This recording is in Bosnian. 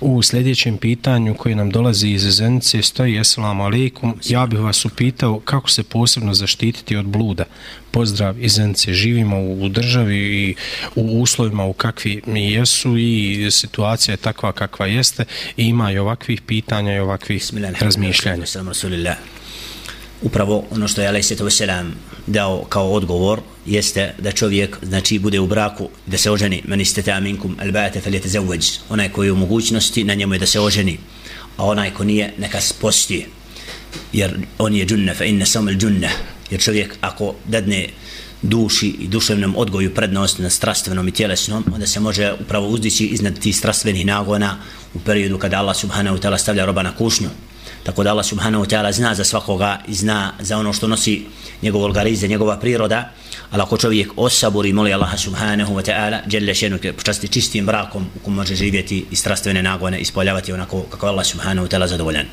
U sljedećem pitanju koje nam dolazi iz Zenice stoji Assalamu alaikum. Ja bih vas upitao kako se posebno zaštititi od bluda. Pozdrav iz Zenice. Živimo u državi i u uslovima u kakvi mi jesu i situacija je takva kakva jeste i ima i ovakvih pitanja i ovakvih razmišljanja. Upravo ono što je alaih sallatu dao kao odgovor jeste da čovjek znači bude u braku da se oženi. Man istata minkum alba'ata falyatazawwaj. Onaj koji je u mogućnosti na njemu je da se oženi a onaj ko nije neka sposti jer on je džunna fa inna samal džunna jer čovjek ako dadne duši i duševnom odgoju prednost na strastvenom i tjelesnom, onda se može upravo uzdići iznad tih strastvenih nagona u periodu kada Allah subhanahu ta'ala stavlja roba na kušnju. Tako da Allah subhanahu wa ta'ala zna za svakoga i zna za ono što nosi njegov organizam, njegova priroda, ali ako čovjek osaburi, moli Allaha subhanahu wa ta'ala, djelje šenu počasti čistim brakom u kom može živjeti i strastvene nagone ispoljavati onako kako Allah subhanahu wa ta'ala zadovoljan.